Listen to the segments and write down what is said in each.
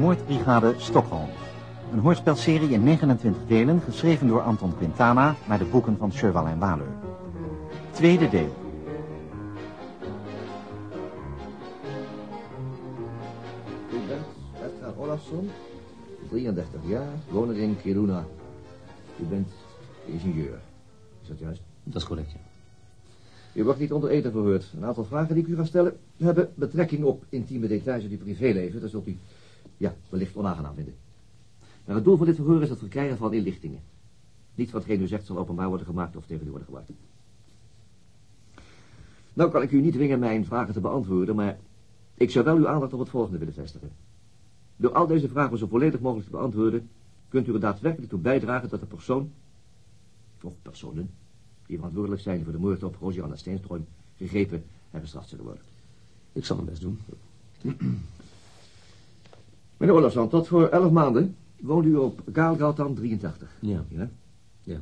Moordbrigade Stockholm. Een hoorspelserie in 29 delen, geschreven door Anton Quintana... naar de boeken van Sherwal en Waleur. Tweede deel. U bent Edgar Olafsson, 33 jaar, wonen in Kiruna. U bent ingenieur. Is dat juist? Dat is correct, ja. U wordt niet onder eten verhoord. Een aantal vragen die ik u ga stellen hebben betrekking op intieme details uit uw privéleven. Dat zult u, ja, wellicht onaangenaam vinden. Maar het doel van dit verhoor is het verkrijgen van inlichtingen. Niet wat geen u zegt zal openbaar worden gemaakt of tegen u worden gebruikt. Nou kan ik u niet dwingen mijn vragen te beantwoorden, maar ik zou wel uw aandacht op het volgende willen vestigen. Door al deze vragen zo volledig mogelijk te beantwoorden, kunt u er daadwerkelijk toe bijdragen dat de persoon, of personen, die verantwoordelijk zijn voor de moord op Rosianna Steenström, gegrepen en bestraft zullen worden. Ik zal mijn best doen. Meneer Olafsson, tot voor elf maanden woonde u op Gaalgautan 83. Ja. Ja? Ja.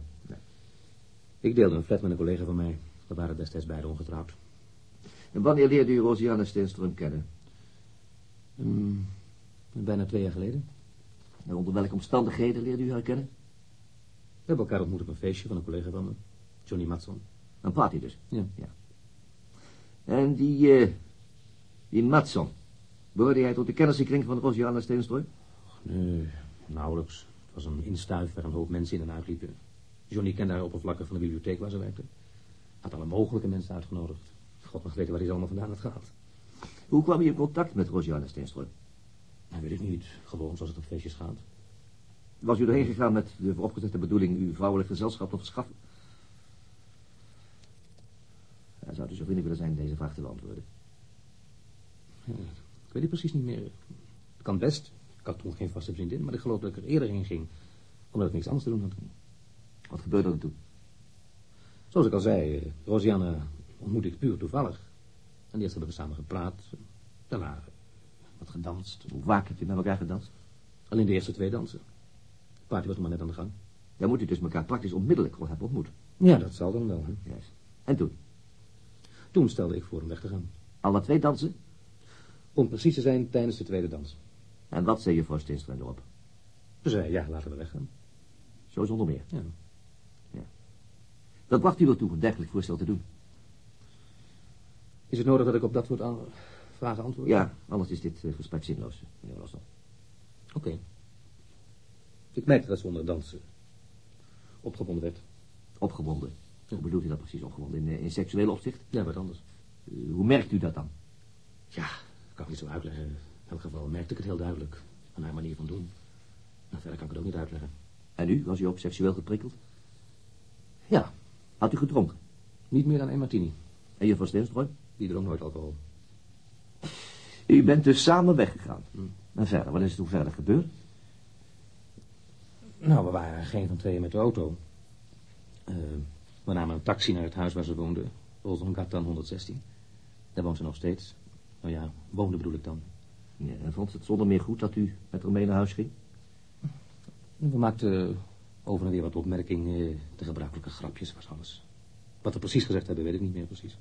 Ik deelde een flat met een collega van mij. We waren destijds beide ongetrouwd. En wanneer leerde u Rosianna Steenström kennen? Hmm, bijna twee jaar geleden. En onder welke omstandigheden leerde u haar kennen? We hebben elkaar ontmoet op een feestje van een collega van me. Johnny Matson. Een party dus. Ja. En die, eh, die Matson, behoorde hij tot de kennissenkring van Rosianna Steenström? Nee, nauwelijks. Het was een instuif waar een hoop mensen in en uit liepen. Johnny kende haar oppervlakken van de bibliotheek waar ze werkte. Had alle mogelijke mensen uitgenodigd. God mag weten waar hij ze allemaal vandaan had gehaald. Hoe kwam u in contact met Rosianna Steenström? Dat weet ik niet. Gewoon zoals het op feestjes gaat. Was u erheen gegaan met de vooropgezette bedoeling uw vrouwelijk gezelschap te verschaffen? Ja, zou u zo vriendelijk willen zijn deze vraag te beantwoorden? Ja, ik weet het precies niet meer. Het kan best. Ik had toen geen vaste vriendin, maar ik geloof dat ik er eerder heen ging. Omdat ik niks anders te doen had. Wat gebeurde er toen? Zoals ik al zei, eh, Rosianne ontmoette ik puur toevallig. En eerst hebben we samen gepraat. Daarna wat gedanst. Hoe vaak hebt u met elkaar gedanst? Alleen de eerste twee dansen. De party was nog maar net aan de gang. Dan moet u dus elkaar praktisch onmiddellijk wel hebben ontmoet. Ja, dat zal dan wel. Hè? Juist. En toen? Toen stelde ik voor om weg te gaan. Alle twee dansen? Om precies te zijn tijdens de tweede dans. En wat zei juffrouw Steenström erop? Ze zei, ja, laten we weggaan. Zo zonder meer. Ja. Wat bracht u ertoe een dergelijk voorstel te doen? Is het nodig dat ik op dat soort vragen antwoord? Ja, anders is dit eh, gesprek zinloos, meneer. Oké. Ik merkte dat ze onder dansen opgewonden werd. Opgewonden. Hoe bedoelt u dat precies opgewonden? In, eh, in seksueel opzicht? Ja, wat anders. Eh, hoe merkt u dat dan? Ja, kan ik niet zo uitleggen. In elk geval merkte ik het heel duidelijk. Aan haar manier van doen. Nou, verder kan ik het ook niet uitleggen. En u, was u ook seksueel geprikkeld? Ja, Had u gedronken? niet meer dan één martini. En juffrouw Steenström? Die dronk nooit alcohol. U bent dus samen weggegaan. Hm. En verder, wat is er toen verder gebeurd? Nou, we waren geen van tweeën met de auto. Eh, we namen een taxi naar het huis waar ze woonde. Rolsongatan 116. Daar woont ze nog steeds. Nou ja, woonde bedoel ik dan. Ja, en vond ze het zonder meer goed dat u met haar mee naar huis ging? We maakten over en weer wat opmerkingen. De gebruikelijke grapjes was alles. Wat we precies gezegd hebben, weet ik niet meer precies.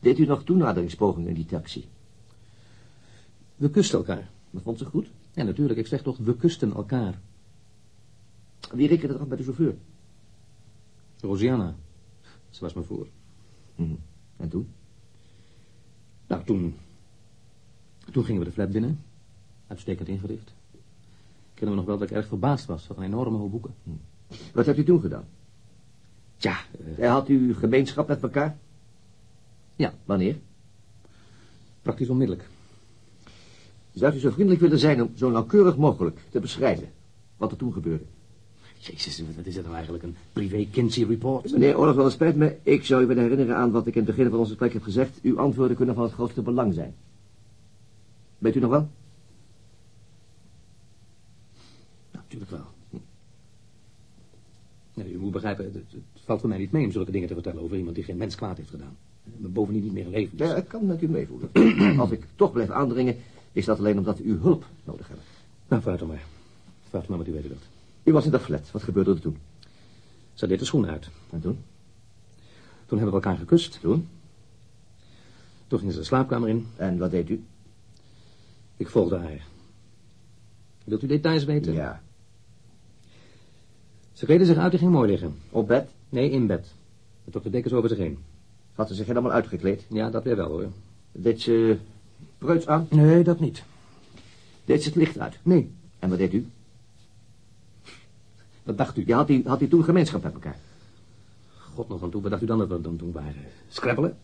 Deed u nog toenaderingspogingen in die taxi? We kusten elkaar. Dat vond ze goed? Ja, natuurlijk. Ik zeg toch, we kusten elkaar. Wie rekende er af bij de chauffeur? Rosiana. Ze was me voor. Hm. En toen? Nou, toen... Toen gingen we de flat binnen. Uitstekend ingericht. Ik herinner me nog wel dat ik erg verbaasd was. Wat een enorme hoop boeken. Wat hebt u toen gedaan? Tja, En had u gemeenschap met elkaar? Ja. Wanneer? praktisch onmiddellijk. Zou u zo vriendelijk willen zijn om zo nauwkeurig mogelijk te beschrijven wat er toen gebeurde? Jezus, wat is dat nou eigenlijk? Een privé Kinsey report? Meneer Olafsson, het spijt me. Ik zou u willen herinneren aan wat ik in het begin van ons gesprek heb gezegd. Uw antwoorden kunnen van het grootste belang zijn. Weet u nog wel? Nou, natuurlijk wel. Nee, u moet begrijpen, het, het valt voor mij niet mee om zulke dingen te vertellen over iemand die geen mens kwaad heeft gedaan. Maar bovendien niet meer in leven is. Ja, ik kan met u meevoelen. Als ik toch blijf aandringen, is dat alleen omdat we uw hulp nodig hebben. Nou, vooruit dan maar. Vooruit maar wat u weten wilt. U was in dat flat. Wat gebeurde er toen? Ze deed de schoenen uit. En toen? Toen hebben we elkaar gekust. Toen? Toen ging ze de slaapkamer in. En wat deed u? Ik volgde haar. Wilt u details weten? Ja. Ze kleden zich uit en ging mooi liggen. Op bed? Nee, in bed. Met toch de dekens over zich heen. Had ze zich helemaal uitgekleed? Ja, dat weer wel hoor. Deed ze preuts aan? Nee, dat niet. Deed ze het licht uit? Nee. En wat deed u? Wat dacht u? Ja, had u, had u toen gemeenschap met elkaar? God nog aan toe, wat dacht u dan dat we dan toen waren? Scrabbelen?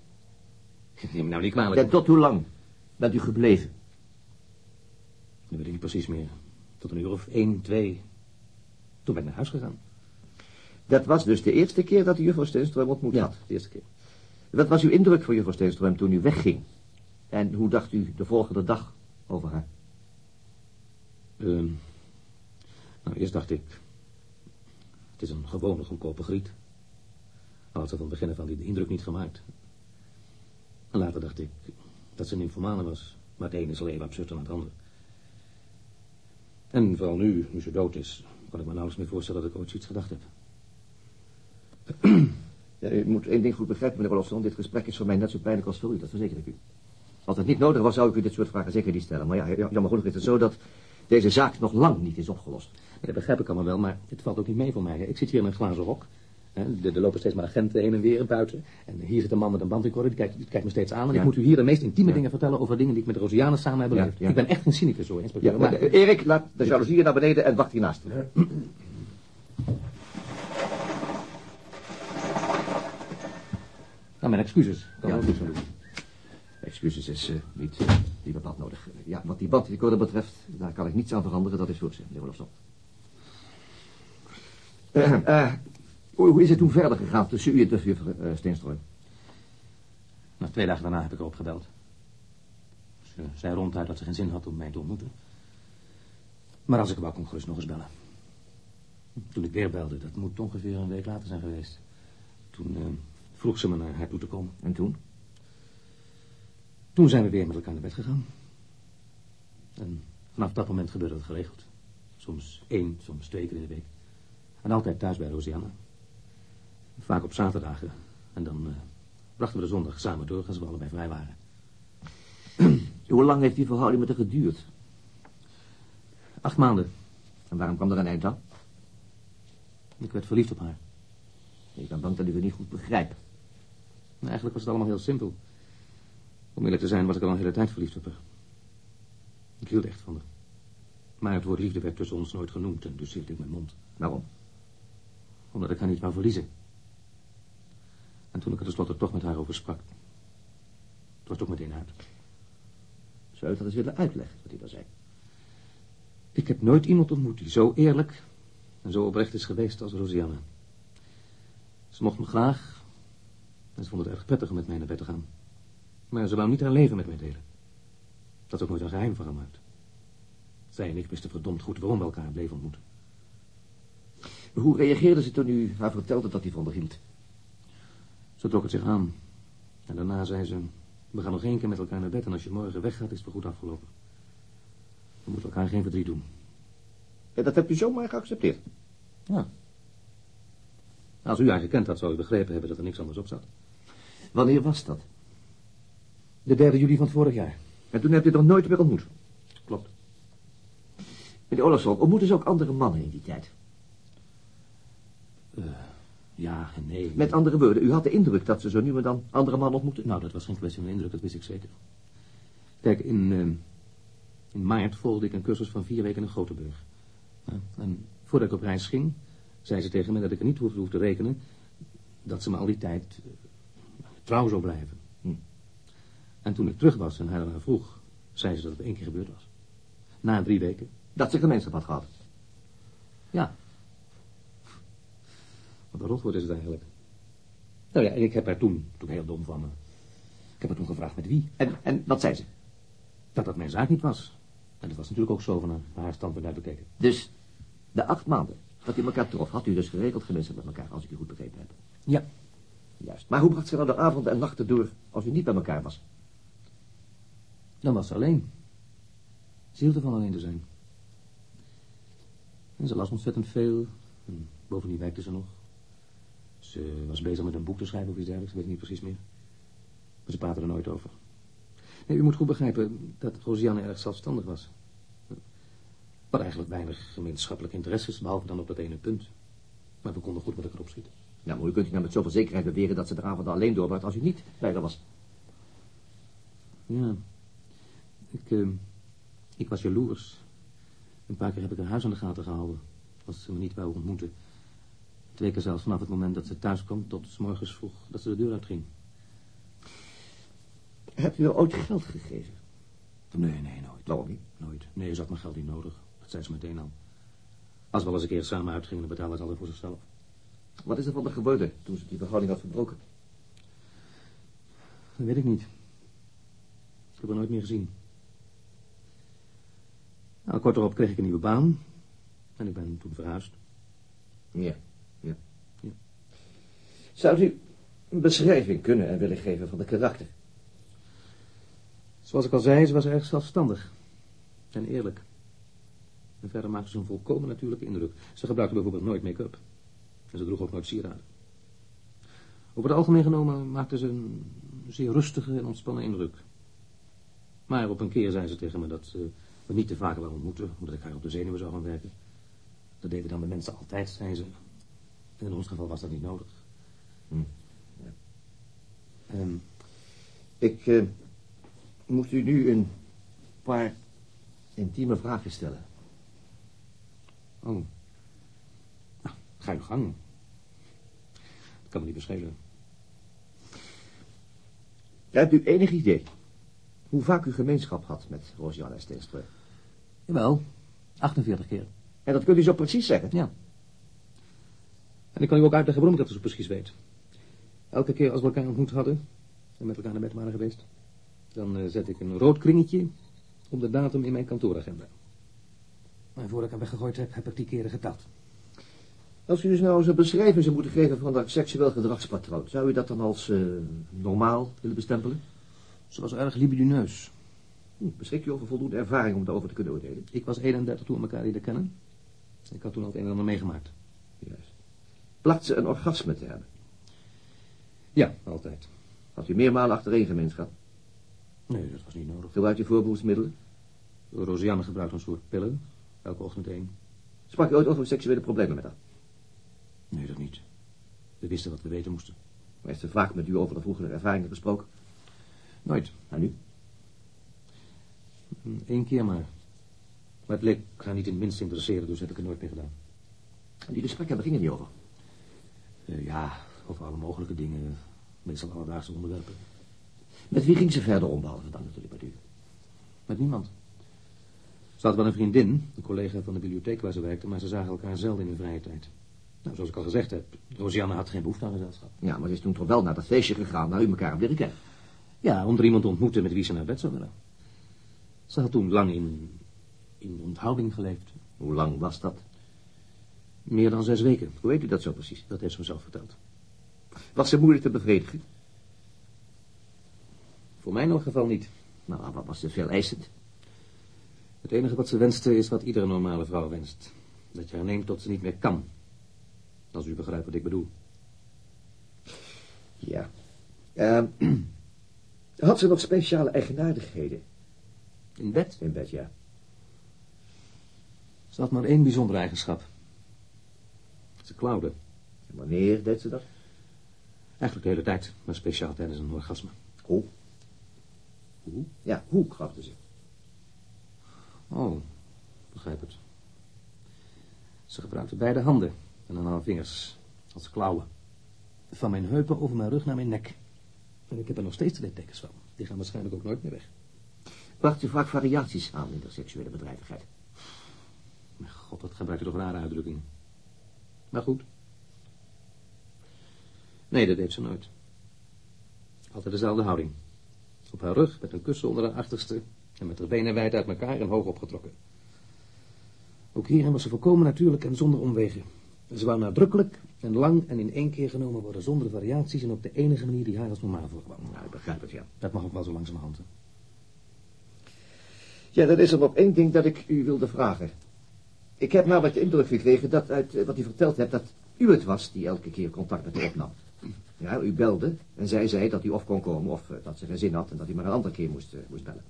Neem me nou niet kwalijk. Ja, tot hoe lang bent u gebleven? Dat weet ik niet precies meer. Tot een uur of één, twee. Toen ben ik naar huis gegaan. Dat was dus de eerste keer dat u juffrouw Steenström ontmoet Ja, had. de eerste keer. Wat was uw indruk van juffrouw Steenström toen u wegging? En hoe dacht u de volgende dag over haar? Ehm, nou, eerst dacht ik... Het is een gewone goedkope griet. Al had ze van het begin af aan die indruk niet gemaakt. En later dacht ik dat ze een informane was. Maar het ene is even absurd dan het andere. En vooral nu, nu ze dood is, kan ik me nauwelijks meer voorstellen dat ik ooit zoiets gedacht heb. Ja, u moet één ding goed begrijpen, meneer Olofsson. Dit gesprek is voor mij net zo pijnlijk als voor u, dat verzeker ik u. Als het niet nodig was, zou ik u dit soort vragen zeker niet stellen. Maar ja, jammer genoeg is het zo dat deze zaak nog lang niet is opgelost. Dat begrijp ik allemaal wel, maar het valt ook niet mee voor mij. Ik zit hier in een glazen rok. Er lopen steeds maar agenten heen en weer buiten. En hier zit een man met een bandrecorder, die kijkt, die kijkt me steeds aan. En Ja. ik moet u hier de meest intieme Ja. dingen vertellen over dingen die ik met Rosiane samen heb beleefd. ja. Ik ben echt geen cynicus hoor, inspecteur. Ja, maar, maar, eh, Erik, laat de jaloezieën naar beneden en wacht hiernaast. nou, mijn excuses. Kan Ja. aan doen. Excuses is eh, niet, eh, niet bepaald nodig. Ja, wat die bandrecorder betreft, daar kan ik niets aan veranderen. Dat is ze, meneer Olofsson. Eh, eh, hoe, is het toen verder gegaan tussen u en tussen juffrouw uh? Nou, twee dagen daarna heb ik erop gebeld. Ze zei ronduit dat ze geen zin had om mij te ontmoeten. Maar als ik wou, kon gerust nog eens bellen. Toen ik weer belde, dat moet ongeveer een week later zijn geweest. Toen eh, vroeg ze me naar haar toe te komen. En toen? Toen zijn we weer met elkaar naar bed gegaan. En vanaf dat moment gebeurde het geregeld. Soms één, soms twee keer in de week. En altijd thuis bij Rosianne. Vaak op zaterdagen. En dan eh, brachten we de zondag samen door als we allebei vrij waren. Hoe lang heeft die verhouding met haar geduurd? Acht maanden. En waarom kwam er een eind aan? Ik werd verliefd op haar. Ik ben bang dat u het niet goed begrijpt. Nou, eigenlijk was het allemaal heel simpel. Om eerlijk te zijn was ik al een hele tijd verliefd op haar. Ik hield echt van haar. Maar het woord liefde werd tussen ons nooit genoemd en dus hield ik mijn mond. Waarom? Omdat ik haar niet wou verliezen. En toen ik er tenslotte toch met haar over sprak. Het was ook meteen uit. Zou u dat eens willen uitleggen, wat u daar zei? Ik heb nooit iemand ontmoet die zo eerlijk en zo oprecht is geweest als Rosianne. Ze mocht me graag en ze vond het erg prettig om met mij naar bed te gaan. Maar ze wou niet haar leven met mij delen. Dat ook nooit een geheim van gemaakt. Zij en ik wisten verdomd goed waarom we elkaar bleven ontmoeten. Hoe reageerde ze toen u haar vertelde dat hij van haar hield? Ze trok het zich aan. En daarna zei ze, we gaan nog één keer met elkaar naar bed en als je morgen weggaat is het goed afgelopen. We moeten elkaar geen verdriet doen. En dat hebt u zomaar geaccepteerd? Ja. Als u haar gekend had, zou u begrepen hebben dat er niks anders op zat. Wanneer was dat? De derde juli van vorig jaar. En toen hebt u nog nooit meer ontmoet? Klopt. Meneer Olofsson, ontmoeten ze ook andere mannen in die tijd? Ja nee. Met andere woorden, u had de indruk dat ze zo nu en dan andere mannen ontmoeten? Nou, dat was geen kwestie van indruk, dat wist ik zeker. Kijk, in, eh, in maart volgde ik een cursus van vier weken in Gothenburg. Ja, en voordat ik op reis ging, zei ze tegen me dat ik er niet hoefde hoef te rekenen dat ze me al die tijd eh, trouw zou blijven. Hm. En toen ik terug was en haar daarna vroeg, zei ze dat het één keer gebeurd was. Na drie weken. Dat ze gemeenschap had gehad? Ja. Wat een rotwoord is het eigenlijk. Nou ja, en ik heb haar toen, toen heel dom van me, ik heb haar toen gevraagd met wie. En, en wat zei ze? Dat dat mijn zaak niet was. En dat was natuurlijk ook zo van haar, van haar standpunt uit bekeken. Dus de acht maanden dat u elkaar trof, had u dus geregeld gemeenschap met elkaar, als ik u goed begrepen heb. Ja. Juist. Maar hoe bracht ze dan de avonden en nachten door als u niet bij elkaar was? Dan was ze alleen. Ze hield ervan alleen te zijn. En ze las ontzettend veel. En bovendien werkte ze nog. Ze was bezig met een boek te schrijven of iets dergelijks, weet ik niet precies meer. Maar ze praten er nooit over. Nee, u moet goed begrijpen dat Rosianne erg zelfstandig was. hadden eigenlijk weinig gemeenschappelijke interesses, behalve dan op dat ene punt. Maar we konden goed met elkaar opschieten. Ja, maar hoe kunt u nou met zoveel zekerheid beweren dat ze de avond alleen doorbracht als u niet bij haar was? Ja. Ik, eh, ik was jaloers. Een paar keer heb ik haar huis aan de gaten gehouden. Als ze me niet wou ontmoeten. Twee keer zelfs vanaf het moment dat ze thuis kwam tot s morgens vroeg dat ze de deur uitging. U haar ooit geld gegeven? Nee, nee, nooit. Waarom niet? Nooit. Nee, ze had mijn geld niet nodig. Dat zei ze meteen al. Als we wel eens een keer samen uitgingen, dan betaalde ze altijd voor zichzelf. Wat is er van de gebeurde toen ze die verhouding had verbroken? Dat weet ik niet. Ik heb haar nooit meer gezien. Nou, kort erop kreeg ik een nieuwe baan. En ik ben toen verhuisd. Ja. Zou u een beschrijving kunnen en willen geven van de karakter? Zoals ik al zei, ze was erg zelfstandig. En eerlijk. En verder maakte ze een volkomen natuurlijke indruk. Ze gebruikte bijvoorbeeld nooit make-up. En ze droeg ook nooit sieraden. Over het algemeen genomen maakte ze een zeer rustige en ontspannen indruk. Maar op een keer zei ze tegen me dat ze me niet te vaak wou ontmoeten, omdat ik haar op de zenuwen zou gaan werken. Dat deden dan de mensen altijd, zei ze. En in ons geval was dat niet nodig. Hm. Ja. Ehm, Ik eh, moet u nu een paar intieme vragen stellen. oh. Nou, ga je gang. Dat kan me niet beschelen. Hebt u enig idee hoe vaak u gemeenschap had met Rosianne Steenstreu? Jawel, 48 keer. En dat kunt u zo precies zeggen? Ja. En ik kan u ook uitleggen waarom ik dat zo precies weet. Elke keer als we elkaar ontmoet hadden en met elkaar naar bed waren geweest, dan eh, zet ik een rood kringetje op de datum in mijn kantooragenda. Maar voordat ik hem weggegooid heb, heb ik die keren geteld. Als u dus nou eens een beschrijving zou moeten geven van dat seksueel gedragspatroon, zou u dat dan als eh, normaal willen bestempelen? Ze was erg libidineus. Hm, beschik u over voldoende ervaring om daarover te kunnen oordelen? Ik was 31 toen we elkaar leren kennen. Ik had toen al het een en ander meegemaakt. Juist. Placht ze een orgasme te hebben? Ja, altijd. Had u meermalen achtereen gemeenschap? Nee, dat was niet nodig. Gebruikt u voorbehoedsmiddelen? Rosianne gebruikte een soort pillen. Elke ochtend één. Sprak u ooit over seksuele problemen met haar? Nee, dat niet. We wisten wat we weten moesten. Maar heeft ze vaak met u over de vroegere ervaringen gesproken? Nooit. En nu? Eén keer maar. Maar het leek haar niet in het minst te interesseren, dus heb ik het nooit meer gedaan. En die gesprekken, waar gingen die over? Eh, ja, over alle mogelijke dingen. Meestal alledaagse onderwerpen. Met wie ging ze verder om, behalve dan natuurlijk met u? Met niemand. Ze had wel een vriendin, een collega van de bibliotheek waar ze werkte, maar ze zagen elkaar zelden in hun vrije tijd. Nou, zoals ik al gezegd heb, Rosianne had geen behoefte aan gezelschap. Ja, maar ze is toen toch wel naar dat feestje gegaan, naar u elkaar hebt leren kennen. Ja, om er iemand te ontmoeten met wie ze naar bed zou willen. Ze had toen lang in, in onthouding geleefd. Hoe lang was dat? Meer dan zes weken. Hoe weet u dat zo precies? Dat heeft ze me zelf verteld. Was ze moeilijk te bevredigen? Voor mij in elk geval niet. Nou, wat was ze veel eisend? Het enige wat ze wenste is wat iedere normale vrouw wenst. Dat je haar neemt tot ze niet meer kan. Als u begrijpt wat ik bedoel. Ja. Ehm, had ze nog speciale eigenaardigheden In bed? in bed, ja? Ze had maar één bijzondere eigenschap. Ze klauwde. En wanneer deed ze dat? Eigenlijk de hele tijd, maar speciaal tijdens een orgasme. Hoe? Hoe? Ja, hoe krabde ze? Oh, begrijp het. Ze gebruikte beide handen en dan haar vingers als klauwen. Van mijn heupen over mijn rug naar mijn nek. En ik heb er nog steeds de littekens van. Die gaan waarschijnlijk ook nooit meer weg. Bracht u vaak variaties aan in de seksuele bedrijvigheid? Mijn god, wat gebruikt u toch rare uitdrukkingen. Maar goed. Nee, dat deed ze nooit. Altijd dezelfde houding. Op haar rug met een kussen onder haar achterste en met haar benen wijd uit elkaar en hoog opgetrokken. Ook hierin was ze volkomen natuurlijk en zonder omwegen. Ze wou nadrukkelijk en lang en in één keer genomen worden zonder variaties en op de enige manier die haar als normaal voorkwam. Nou, ik begrijp het, ja. Dat mag ook wel zo langzamerhand. hè. Ja, dan is er nog één ding dat ik u wilde vragen. Ik heb namelijk de indruk gekregen dat uit eh, wat u verteld hebt, dat u het was die elke keer contact met haar opnam. Ja, u belde en zij zei dat u of kon komen of eh, dat ze geen zin had en dat u maar een andere keer moest, eh, moest bellen.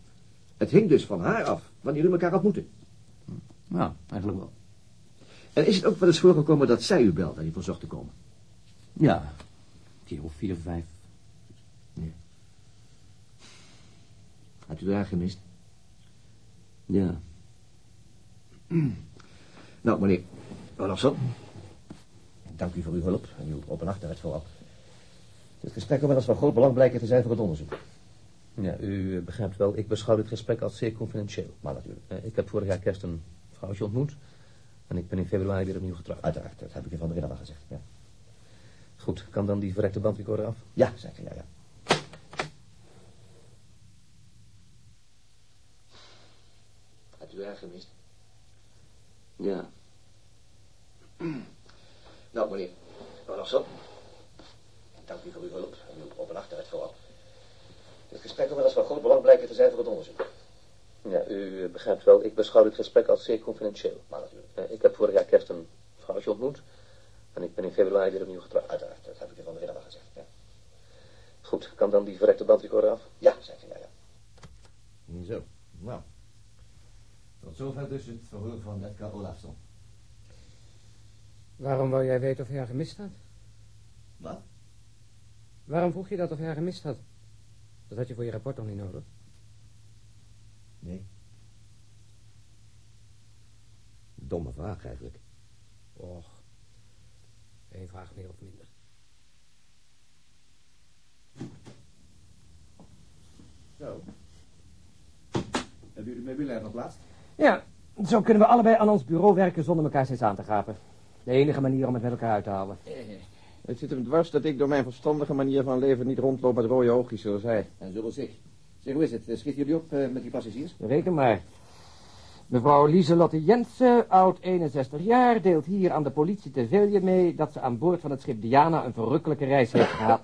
Het hing dus van haar af wanneer u elkaar ontmoette. Nou, eigenlijk wel. En is het ook wel eens voorgekomen dat zij u belde en u verzocht te komen? Ja, een keer of vier, vijf. Had u haar gemist? Ja. Nou, meneer Olafsson. Dank u voor uw hulp en uw openhartigheid vooral. Dit gesprek kan wel eens van groot belang blijken te zijn voor het onderzoek. Ja, u eh, begrijpt wel, ik beschouw dit gesprek als zeer confidentieel. Maar natuurlijk, Eh, Ik heb vorig jaar kerst een vrouwtje ontmoet. En ik ben in februari weer opnieuw getrouwd. uiteraard, dat heb ik u van de al gezegd. Ja, Goed, kan dan die verrekte bandrecorder af? ja zeker, ja, ja. Had u haar gemist? Ja. Nou, meneer Olafsson. Dank u voor uw hulp en uw openhartigheid vooral. Dit gesprek kan wel eens van groot belang blijken te zijn voor het onderzoek. Ja, u eh, begrijpt wel, ik beschouw dit gesprek als zeer confidentieel. Maar natuurlijk, Eh, Ik heb vorig jaar kerst een vrouwtje ontmoet. En ik ben in februari weer opnieuw getrouwd. uiteraard, dat heb ik u van de al gezegd. Ja, Goed, kan dan die verrekte bandrecorder af? ja zeker, ja, ja. Zo, nou. Tot zover dus het verhoor van Edgar Olafsson. Waarom wou jij weten of hij haar gemist had? Wat? Waarom vroeg je dat of hij haar gemist had? Dat had je voor je rapport nog niet nodig. Nee. Domme vraag eigenlijk. Och, één vraag meer of minder. Zo. Hebben jullie het meubilair geplaatst? Ja, zo kunnen we allebei aan ons bureau werken zonder elkaar steeds aan te gapen. De enige manier om het met elkaar uit te halen. Het zit hem dwars dat ik door mijn verstandige manier van leven niet rondloop met rode oogjes zoals hij. En zoals ik. Zeg, hoe is het? Schieten jullie op eh, met die passagiers? Reken maar. Mevrouw Lieselotte Jensen, oud 61 jaar, deelt hier aan de politie te Velje mee dat ze aan boord van het schip Diana een verrukkelijke reis heeft gehad.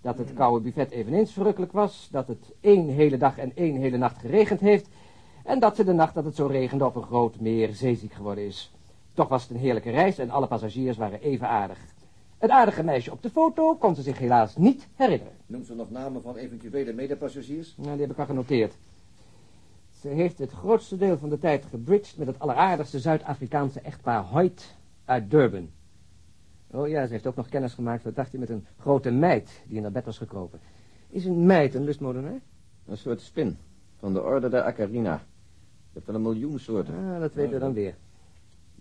Dat het koude buffet eveneens verrukkelijk was, dat het één hele dag en één hele nacht geregend heeft en dat ze de nacht dat het zo regende op een groot meer zeeziek geworden is. Toch was het een heerlijke reis en alle passagiers waren even aardig. Het aardige meisje op de foto kon ze zich helaas niet herinneren. Noemt ze nog namen van eventuele medepassagiers? Nou, die heb ik al genoteerd. Ze heeft het grootste deel van de tijd gebridged met het alleraardigste Zuid-Afrikaanse echtpaar Hoyt uit Durban. Oh ja, ze heeft ook nog kennis gemaakt, wat dacht je, met een grote meid die in haar bed was gekropen. Is een meid een lustmodenaar? Een soort spin. Van de orde der Acarina. Je hebt wel een miljoen soorten. Ah, dat weten we dan weer.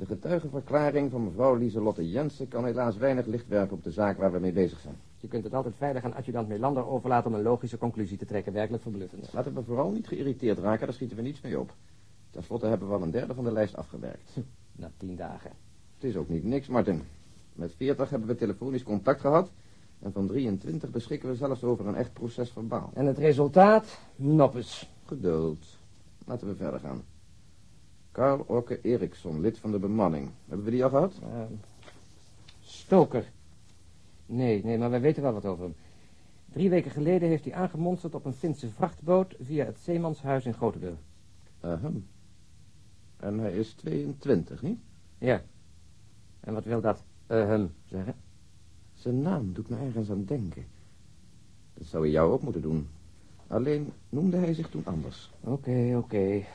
De getuigenverklaring van mevrouw Lieselotte Jensen kan helaas weinig licht werpen op de zaak waar we mee bezig zijn. Je kunt het altijd veilig aan adjudant Melander overlaten om een logische conclusie te trekken. Werkelijk verbluffend. Laten we vooral niet geïrriteerd raken, daar schieten we niets mee op. Ten slotte hebben we al een derde van de lijst afgewerkt. Na tien dagen. Het is ook niet niks, Martin. Met 40 hebben we telefonisch contact gehad. En van 23 beschikken we zelfs over een echt proces verbaal. En het resultaat? Noppes. Geduld. Laten we verder gaan. Carl Orke Eriksson, lid van de bemanning. Hebben we die al gehad? Uh, stoker. Nee, nee, maar wij weten wel wat over hem. Drie weken geleden heeft hij aangemonsterd op een Finse vrachtboot via het Zeemanshuis in Grotendeel. Ahem. En hij is 22, niet? Ja. En wat wil dat ahem zeggen? Zijn naam doet me ergens aan denken. Dat zou hij jou ook moeten doen. Alleen noemde hij zich toen anders. Oké, oké. Okay.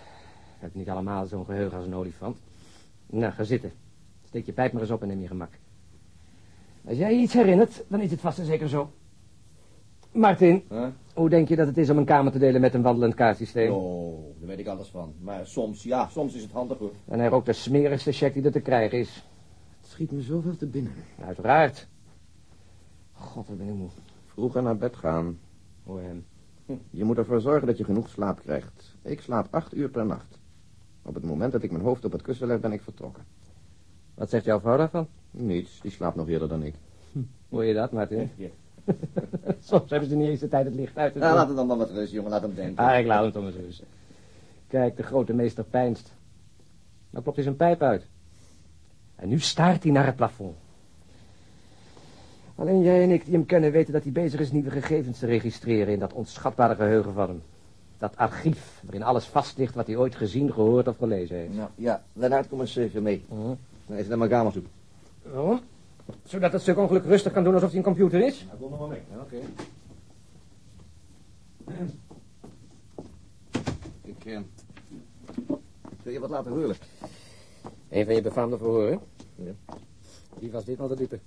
Hebben niet allemaal zo'n geheugen als een olifant. Nou, ga zitten. Steek je pijp maar eens op en neem je gemak. Als jij je iets herinnert, dan is het vast en zeker zo. Martin, Huh? hoe denk je dat het is om een kamer te delen met een wandelend kaartsysteem? Oh, daar weet ik alles van. Maar soms, ja, soms is het handig hoor. En hij rookt de smerigste check die er te krijgen is. Het schiet me zoveel te binnen. Uiteraard. God, wat ben ik moe. Vroeger naar bed gaan. Hoor hem. Je moet ervoor zorgen dat je genoeg slaap krijgt. Ik slaap acht uur per nacht. Op het moment dat ik mijn hoofd op het kussen leg, ben ik vertrokken. Wat zegt jouw vrouw daarvan? Niets, die slaapt nog eerder dan ik. Hoor je dat, Martin? Ja. Soms hebben ze niet eens de tijd het licht uit te doen. Nou, laat hem dan maar wat rust, jongen, laat hem denken. Ah, ik laat hem toch eens rusten. Kijk, de grote meester pijnst. Nou klopt hij zijn pijp uit. En nu staart hij naar het plafond. Alleen jij en ik die hem kennen weten dat hij bezig is nieuwe gegevens te registreren in dat onschatbare geheugen van hem. Dat archief waarin alles vast ligt wat hij ooit gezien, gehoord of gelezen heeft. Nou, ja, Lennart, kom eens even mee. Hm. Dan is het naar mijn kamer toe. Oh? Zodat het stuk ongeluk rustig kan doen alsof hij een computer is? Nou, kom nog maar mee. Ja, oké. Ik, eh, Wil je wat laten horen? Een van je befaamde verhoren? Ja. Wie was dit nou de dupe?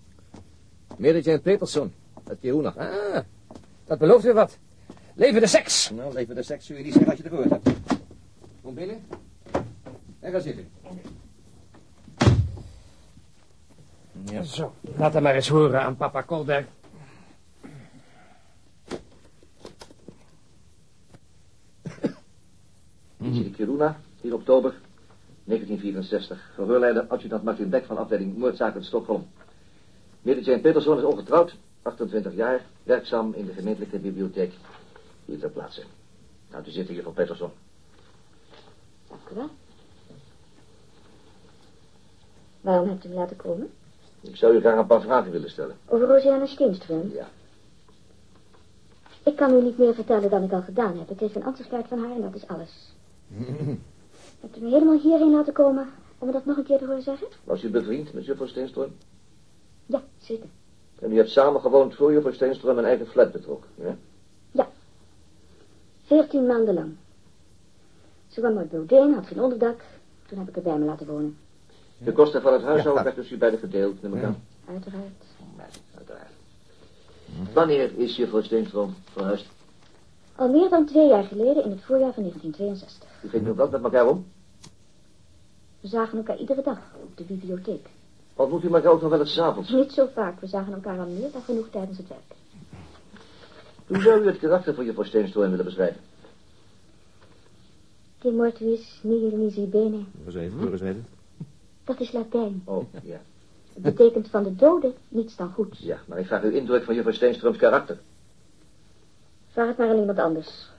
Mary Jane Peterson, uit Kiruna. Ah, dat belooft weer wat. Leven de seks! Nou, leven de seks, zul je niet zeggen als je het gehoord hebt. Kom binnen. En ga zitten. Ja. Zo, laat hem maar eens horen aan papa Kolberg. Politie de Kiruna, 4 oktober 1964. Verhoorleider adjudant Martin Beck van afdeling moordzaken in Stockholm. Mary Jane Peterson is ongetrouwd, 28 jaar, werkzaam in de gemeentelijke bibliotheek. Hier ter plaatse. Nou, u zit hier van Peterson. Dank u wel. Waarom hebt u me laten komen? Ik zou u graag een paar vragen willen stellen. Over Rosianne Steenström. Ja. Ik kan u niet meer vertellen dan ik al gedaan heb. Ik kreeg een antwoordkaart van haar en dat is alles. hebt u me helemaal hierheen laten komen om me dat nog een keer te horen zeggen? Was u bevriend met juffrouw Steenström? Ja, zeker. En u hebt samen gewoond voor juffrouw Steenström een eigen flat betrok, ja? Veertien maanden lang. Ze kwam uit Bodeen, had geen onderdak. Toen heb ik er bij me laten wonen. De kosten van het huishouden Ja. werd dus u beiden gedeeld, neem ik aan. Uiteraard. Nee, uiteraard. Wanneer is juffrouw Steenström verhuisd? Al meer dan twee jaar geleden, in het voorjaar van 1962. U ging nog wat met elkaar om? We zagen elkaar iedere dag op de bibliotheek. Ontmoet u elkaar ook nog wel eens avonds? Niet zo vaak, we zagen elkaar al meer dan genoeg tijdens het werk. Hoe zou u het karakter van juffrouw Steenström willen beschrijven? De mortuis nihil nisi bene. Eens even, nog eens even. Dat is Latijn. Oh, ja. Het betekent van de doden niets dan goed. Ja, maar ik vraag uw indruk van juffrouw Steenströms karakter. Vraag het maar aan iemand anders.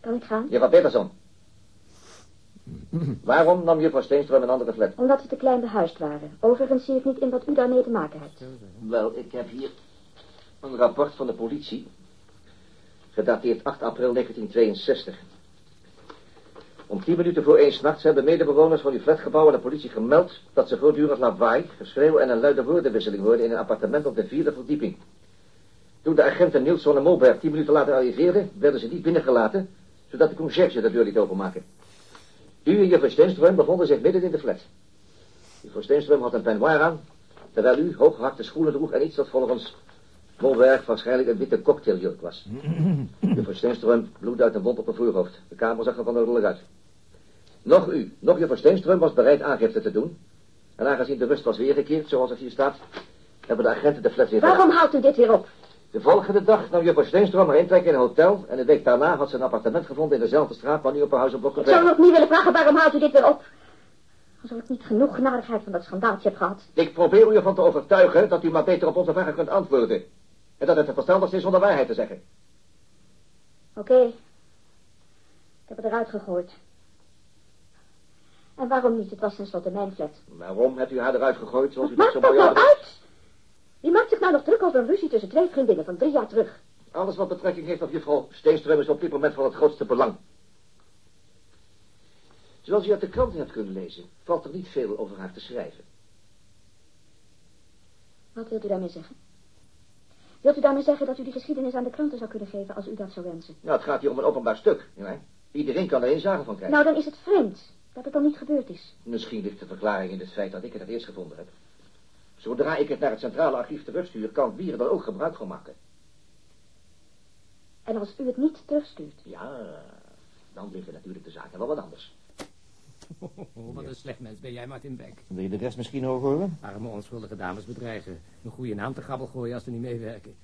Kan ik gaan? Juffrouw Peterson. Waarom nam juffrouw Steenström een andere flat? Omdat we te klein behuisd waren. Overigens zie ik niet in wat u daarmee te maken hebt. Wel, ik heb hier een rapport van de politie. Gedateerd 8 april 1962. Om tien minuten voor één s'nachts hebben medebewoners van uw flatgebouw aan de politie gemeld dat ze voortdurend lawaai, geschreeuw en een luide woordenwisseling hoorden in een appartement op de vierde verdieping. Toen de agenten Nielsen en Molberg tien minuten later arriveerden, werden ze niet binnengelaten, zodat de conciërge de deur liet openmaken. U en juffrouw Steenström bevonden zich midden in de flat. Juffrouw Steenström had een peignoir aan, terwijl u hooggehakte schoenen droeg en iets dat volgens Molberg waarschijnlijk een witte cocktailjurk was. Juffrouw Steenström bloedde uit een wond op haar voorhoofd. De kamer zag er van noordelijk uit. Nog u, nog juffrouw Steenström was bereid aangifte te doen. En aangezien de rust was weergekeerd, zoals het hier staat, hebben de agenten de flat weer Waarom houdt u dit weer op? De volgende dag nam juffrouw Steenström haar intrek in een hotel... en een week daarna had ze een appartement gevonden in dezelfde straat... waar nu op haar huis op blok Ik zou nog niet willen vragen waarom houdt u dit weer op? Alsof ik niet genoeg genadigheid van dat schandaaltje heb gehad. Ik probeer u ervan te overtuigen dat u maar beter op onze vragen kunt antwoorden. En dat het het verstandigst is om de waarheid te zeggen. Oké. Ik heb het eruit gegooid. En waarom niet? Het was tenslotte mijn flat. Waarom hebt u haar eruit gegooid zoals u dat zo mooi nou had? uit? Wie maakt zich nou nog druk over een ruzie tussen twee vriendinnen van drie jaar terug? Alles wat betrekking heeft op juffrouw Steenström is op dit moment van het grootste belang. Zoals u uit de kranten hebt kunnen lezen, valt er niet veel over haar te schrijven. Wat wilt u daarmee zeggen? Wilt u daarmee zeggen dat u die geschiedenis aan de kranten zou kunnen geven als u dat zou wensen? Nou, het gaat hier om een openbaar stuk, ja. Iedereen kan er inzage van krijgen. Nou, dan is het vreemd dat het dan niet gebeurd is. Misschien ligt de verklaring in het feit dat ik het het eerst gevonden heb. Zodra ik het naar het centrale archief terugstuur, kan Wieren er ook gebruik van maken. En als u het niet terugstuurt. Ja, dan liggen natuurlijk de zaken wel wat anders. Oh, wat een slecht mens ben jij, Martin Beck. Wil je de rest misschien nog horen? Arme onschuldige dames bedreigen. Een goede naam te grabbel gooien als ze niet meewerken.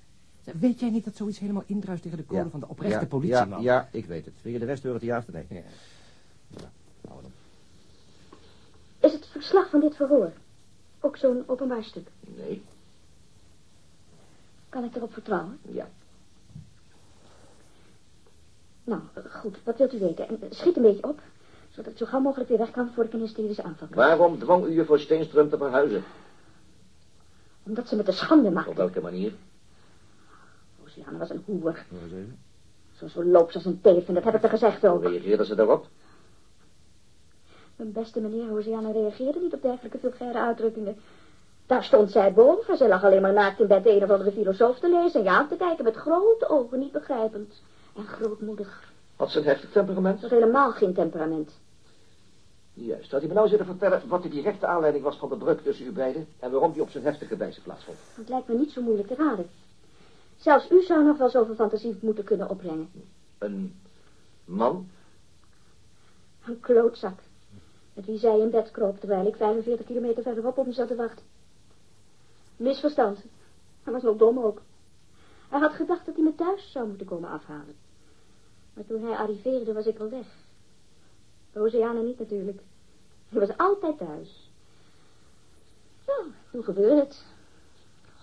Zeg, Weet jij niet dat zoiets helemaal indruist tegen de code Ja. van de oprechte ja, politieman? Ja, ja, ik weet het. Wil je de rest horen te ja of te nee? Ja. Nou, dan. Is het verslag van dit verhoor ook zo'n openbaar stuk? Nee, Kan ik erop vertrouwen? ja. Nou, eh, goed. Wat wilt u weten? En eh, schiet een beetje op, zodat ik zo gauw mogelijk weer weg kan voor ik een hysterische aanval krijg. Waarom dwong u juffrouw Steenström te verhuizen? Omdat ze me te schande Op maakte. welke manier? Oceane was een hoer. Even. Zo, zo loops als een teef en dat heb ik er gezegd Hoe ook. reageerde ze daarop? Mijn beste meneer Hosiana reageerde niet op dergelijke vulgaire uitdrukkingen. Daar stond zij boven. Ze lag alleen maar naakt in bed de een of andere filosoof te lezen en je aan te kijken met grote ogen, niet begrijpend. En grootmoedig. Had ze een heftig temperament? Ze had helemaal geen temperament. Juist. Had hij me nou zitten vertellen wat de directe aanleiding was van de breuk tussen u beiden... en waarom die op zijn heftige wijze plaatsvond? Het lijkt me niet zo moeilijk te raden. Zelfs u zou nog wel zoveel fantasie moeten kunnen opbrengen. Een man? Een klootzak. Met wie zij in bed kroop, terwijl ik 45 kilometer verderop op hem zat te wachten. Misverstand. Hij was nog dom ook. Hij had gedacht dat hij me thuis zou moeten komen afhalen. Maar toen hij arriveerde, was ik al weg. Oceane niet natuurlijk. Hij was altijd thuis. Nou, toen gebeurde het.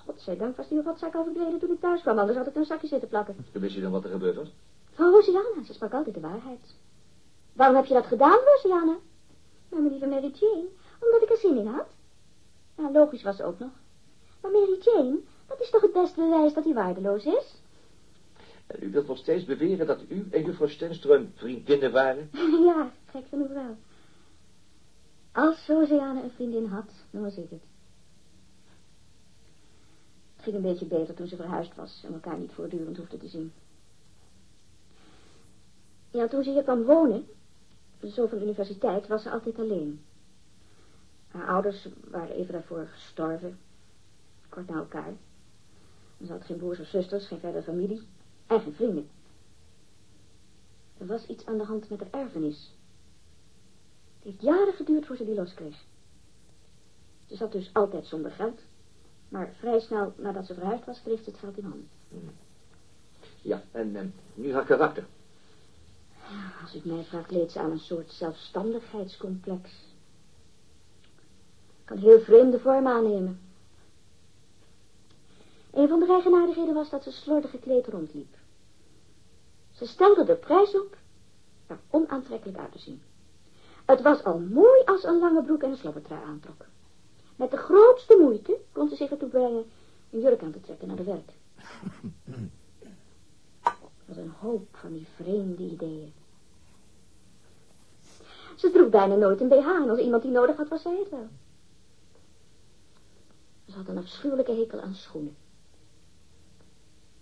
Godzijdank was die rotzak al verdwenen toen ik thuis kwam, anders had ik een zakje zitten plakken. Wist je dan wat er gebeurd was? Van Rosiana, ze sprak altijd de waarheid. Waarom heb je dat gedaan, Rosiana? Maar mijn lieve Mary Jane, omdat ik er zin in had. Ja, logisch was ook nog. Maar Mary Jane, dat is toch het beste bewijs dat hij waardeloos is? En u wilt nog steeds beweren dat u en juffrouw Stenström vriendinnen waren? ja, gek genoeg wel. Als Rosiana een vriendin had, dan was ik het. Het ging een beetje beter toen ze verhuisd was en elkaar niet voortdurend hoefde te zien. Ja, toen ze hier kwam wonen, zo van de universiteit, was ze altijd alleen. Haar ouders waren even daarvoor gestorven, kort na elkaar. Ze had geen broers of zusters, geen verdere familie en geen vrienden. Er was iets aan de hand met haar erfenis. Het heeft jaren geduurd voor ze die loskreeg. Ze zat dus altijd zonder geld, maar vrij snel nadat ze verhuisd was, kreeg ze het geld in handen. Ja, en eh, nu haar karakter. Ja, als u het mij vraagt, leed ze aan een soort zelfstandigheidscomplex. Kan heel vreemde vorm aannemen. Een van de eigenaardigheden was dat ze slordig gekleed rondliep. Ze stelde de prijs op er onaantrekkelijk uit te zien. Het was al mooi als een lange broek en een slobbertrui aantrok. Met de grootste moeite kon ze zich ertoe brengen een jurk aan te trekken naar de werk. Er was een hoop van die vreemde ideeën. Ze droeg bijna nooit een BH en als iemand die nodig had, was zij het wel. Ze had een afschuwelijke hekel aan schoenen.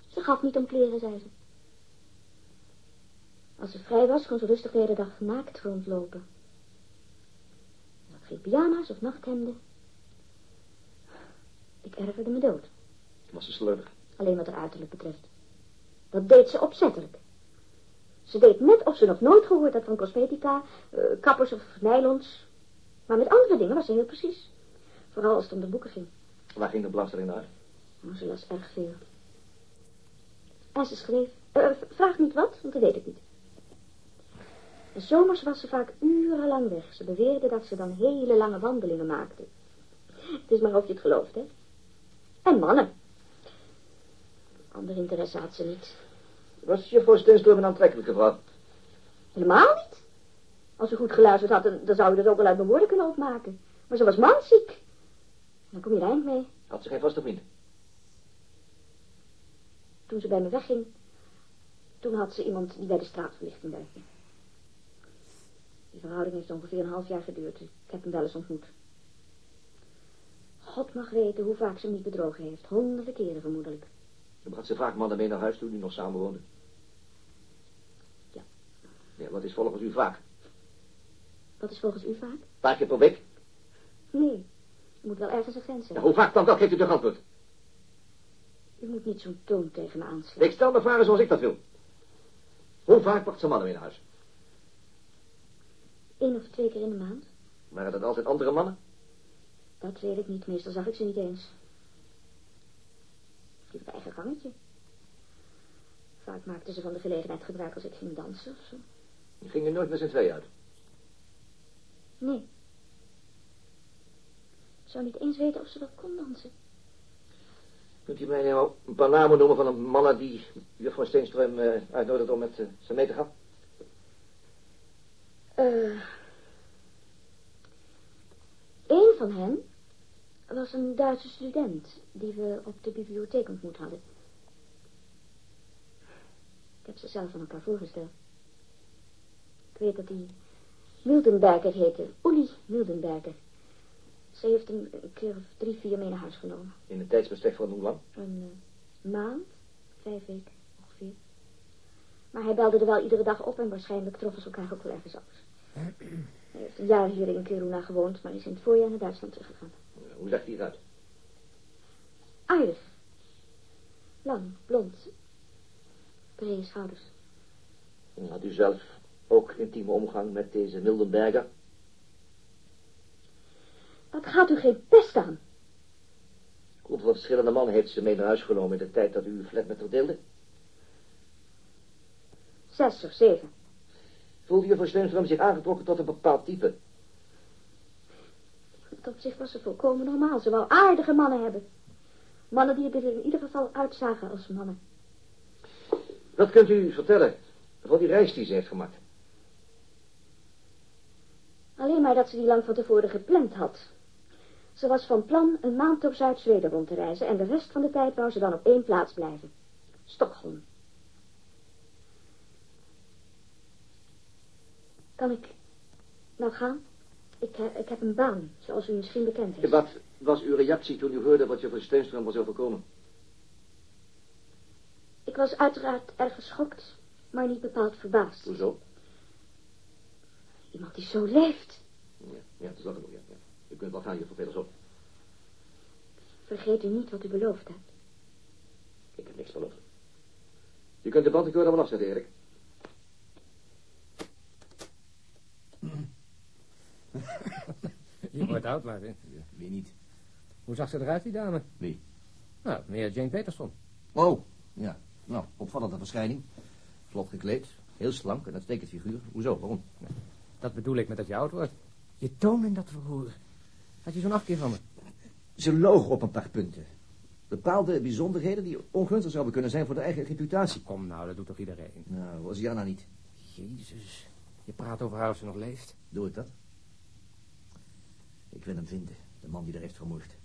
Ze gaf niet om kleren, zei ze. Als ze vrij was, kon ze rustig de hele dag naakt rondlopen. Ze had geen pyjama's of nachthemden. Ik ergerde me dood. Was ze slordig? Alleen wat haar uiterlijk betreft. Dat deed ze opzettelijk. Ze deed net of ze nog nooit gehoord had van cosmetica, uh, kappers of nylons. Maar met andere dingen was ze heel precies. Vooral als het om de boeken ging. Waar ging de belangstelling naar? Oh, ze las erg veel. En ze schreef... Uh, vraag niet wat, want dat weet ik niet. Zomers was ze vaak urenlang weg. Ze beweerde dat ze dan hele lange wandelingen maakte. Het is maar of je het gelooft, hè. En mannen. Andere interesse had ze niet. Was juffrouw Stenström een aantrekkelijke vrouw? Helemaal niet. Als ze goed geluisterd had, dan, zou je dat ook wel uit mijn woorden kunnen opmaken. Maar ze was manziek. Dan kom je er eind mee. Had ze geen vaste? Toen ze bij me wegging, toen had ze iemand die bij de straatverlichting werkte. Die verhouding heeft ongeveer een half jaar geduurd. Ik heb hem wel eens ontmoet. God mag weten hoe vaak ze hem niet bedrogen heeft. Honderden keren vermoedelijk. Dan bracht ze vaak mannen mee naar huis toen u nog samen woonde. Ja. Ja, wat is volgens u vaak? Wat is volgens u vaak? Een paar keer per week? Nee, er moet wel ergens een grens zijn. Ja, hoe vaak dan wel? Geeft u toch antwoord? U moet niet zo'n toon tegen me aanslaan. Ik stel de vragen zoals ik dat wil. Hoe vaak bracht ze mannen mee naar huis? Eén of twee keer in de maand? Waren dat altijd andere mannen? Dat weet ik niet. Meestal zag ik ze niet eens. Die op eigen gangetje. Vaak maakten ze van de gelegenheid gebruik als ik ging dansen of zo. Die gingen nooit met z'n twee uit. Nee. Ik zou niet eens weten of ze wel kon dansen. Kunt u mij nou een paar namen noemen van een mannen die juffrouw Steenström uh, uitnodigde om met uh, ze mee te gaan? Uh, een van hen was een Duitse student die we op de bibliotheek ontmoet hadden. Ik heb ze zelf aan elkaar voorgesteld. Ik weet dat hij Mildenberger heette. Uli Mildenberger. Ze heeft hem een keer of drie, vier mee naar huis genomen. In een tijdsbestek van hoe lang? Een uh, maand, vijf weken ongeveer. Maar hij belde er wel iedere dag op en waarschijnlijk troffen ze elkaar ook wel ergens anders. Hij heeft een jaar hier in Kiruna gewoond, maar is in het voorjaar naar Duitsland teruggegaan. Hoe zag hij eruit? Aardig. Lang, blond. Brede schouders. Had u zelf ook intieme omgang met deze Mildenberger? Dat gaat u geen pest aan. Hoeveel verschillende mannen heeft ze mee naar huis genomen in de tijd dat u uw flat met haar deelde? Zes of zeven. Voelde juffrouw Steenstrom zich aangetrokken tot een bepaald type? Op zich was ze volkomen normaal. Ze wou aardige mannen hebben. Mannen die er in ieder geval uitzagen als mannen. Wat kunt u vertellen van die reis die ze heeft gemaakt? Alleen maar dat ze die lang van tevoren gepland had. Ze was van plan een maand door Zuid-Zweden rond te reizen... en de rest van de tijd wou ze dan op één plaats blijven. Stockholm. Kan ik nou gaan? Ik, he- ik heb een baan, zoals u misschien bekend is. Wat was uw reactie toen u hoorde wat juffrouw Steenstrom was overkomen? Ik was uiteraard erg geschokt, maar niet bepaald verbaasd. Hoezo? Iemand die zo leeft. Ja, ja dat is wel genoeg, ja. ja. U kunt wel gaan, juffrouw Peterson. Vergeet u niet wat u beloofd hebt. Ik heb niks beloofd. Je kunt de bandrecorder wel afzetten, Erik. Je wordt oud, Martin. Wie niet? Hoe zag ze eruit, die dame? Wie? Nou, meneer Jane Peterson. Oh, ja. Nou, opvallende verschijning. Vlot gekleed, heel slank, een uitstekend figuur. Hoezo, waarom? Dat bedoel ik met dat je oud wordt. Je toon in dat verhoor. Had je zo'n afkeer van me? Ze loog op een paar punten. Bepaalde bijzonderheden die ongunstig zouden kunnen zijn voor de eigen reputatie. Kom nou, dat doet toch iedereen? Nou, Rosiana niet. Jezus, je praat over haar als ze nog leeft. Doe ik dat? Ik wil hem vinden, de man die er heeft vermoord.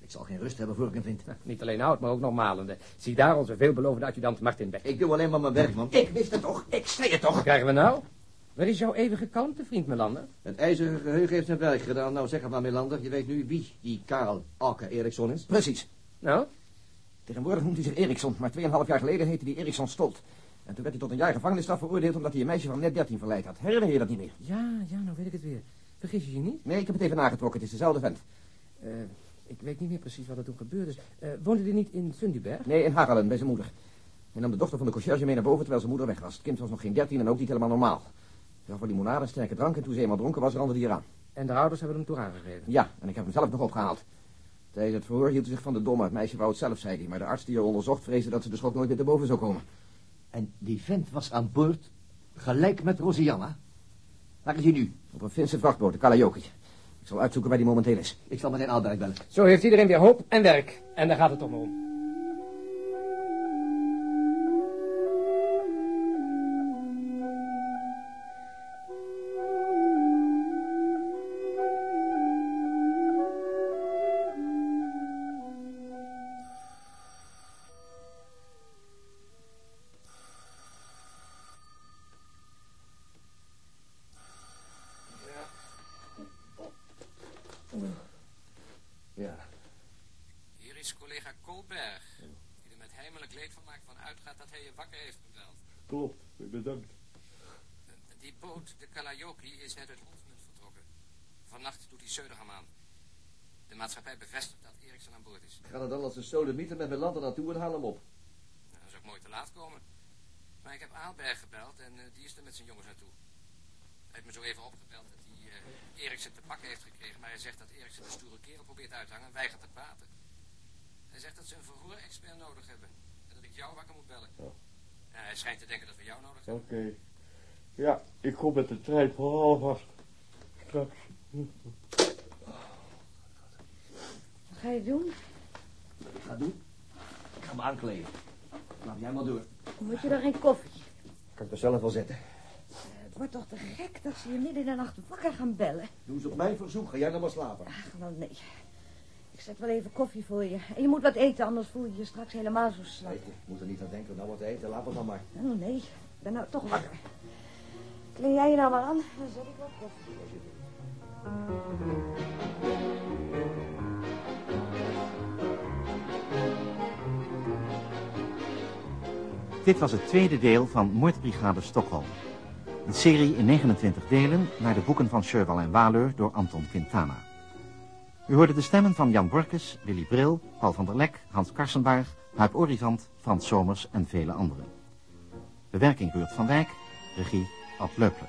Ik zal geen rust hebben voor ik hem vind. Niet alleen oud, maar ook nog malende. Zie daar onze veelbelovende adjudant Martin Beck. Ik doe alleen maar mijn werk, man. Ik wist het toch, ik zei het toch. Wat krijgen we nou? Waar is jouw eeuwige kalmte, vriend Melander? Het ijzeren geheugen heeft zijn werk gedaan. Nou, zeg het maar, Melander. Je weet nu wie die Karel Alke Eriksson is. Precies. Nou, Tegenwoordig noemt hij zich Eriksson, maar 2,5 jaar geleden heette hij Eriksson Stolt. En toen werd hij tot een jaar gevangenisstraf veroordeeld omdat hij een meisje van net 13 verleid had. Herinner je dat niet meer? ja, ja, nou weet ik het weer. Vergis je je niet? Nee, ik heb het even nagetrokken. Het is dezelfde vent. Eh, ik weet niet meer precies wat er toen gebeurd is. Eh, woonde die niet in Sundyberg? Nee, in Hagelen, bij zijn moeder. Hij nam de dochter van de conciërge mee naar boven terwijl zijn moeder weg was. Het kind was nog geen 13 en ook niet helemaal normaal. Ja, voor limonade en sterke drank en toen ze eenmaal dronken was, randde hij eraan. En de ouders hebben hem toe aangegeven. Ja, en ik heb hem zelf nog opgehaald. Tijdens het verhoor hield hij zich van de domme. Het meisje wou het zelf, zei hij. Maar de arts die er onderzocht vreesde dat ze de schok nooit weer te boven zou komen. En die vent was aan boord, gelijk met Rosianna. Waar is hij nu? Op een Finse vrachtboot, de Kalajoki. Ik zal uitzoeken waar die momenteel is. Ik zal meteen Alberg bellen. Zo heeft iedereen weer hoop en werk. En daar gaat het toch maar om. Is collega Kolberg, die er met heimelijk leedvermaak van uitgaat dat hij je wakker heeft gebeld. Klopt, bedankt. Die boot, de Kalajoki, is net uit Holzmund vertrokken. Vannacht doet hij Söderham aan. De maatschappij bevestigt dat Eriksen aan boord is. Ga er dan als een sodemieter met mijn land er naartoe en haal hem op. Nou, dat is ook mooi te laat komen. Maar ik heb Aalberg gebeld en eh, die is er met zijn jongens naartoe. Hij heeft me zo even opgebeld dat hij eh Eriksen te pakken heeft gekregen, maar hij zegt dat Eriksen de stoere kerel probeert uit te hangen en weigert te praten. Hij zegt dat ze een verhoorexpert nodig hebben en dat ik jou wakker moet bellen. Hij schijnt te denken dat we jou nodig hebben. Oké. Ja, ik kom met de trein voor half acht. Straks. Wat ga je doen? Wat ik ga doen? Ik ga me aankleden. Laat jij maar door. Moet je dan geen koffie? Kan ik er zelf wel zetten. Het wordt toch te gek dat ze je midden in de nacht wakker gaan bellen. Doe eens op mijn verzoek. Ga jij nou maar slapen. Ach, wel nee. Ik zet wel even koffie voor je. En je moet wat eten, anders voel je je straks helemaal zo slap. Eten. Moet er niet aan denken. Nou wat eten. Laat het dan maar. Oh nee, ik ben nou toch wakker. Kleed jij je nou maar aan, dan zet ik wat koffie. Dit was het tweede deel van Moordbrigade Stockholm. Een serie in 29 delen naar de boeken van Sherwal en Waleur door Anton Quintana. U hoorde de stemmen van Jan Borkes, Willy Bril, Paul van der Lek, Hans Karsenbaar, Huip Orivant, Frans Somers en vele anderen. Bewerking Ruurt van Wijk, regie Ad Leupler.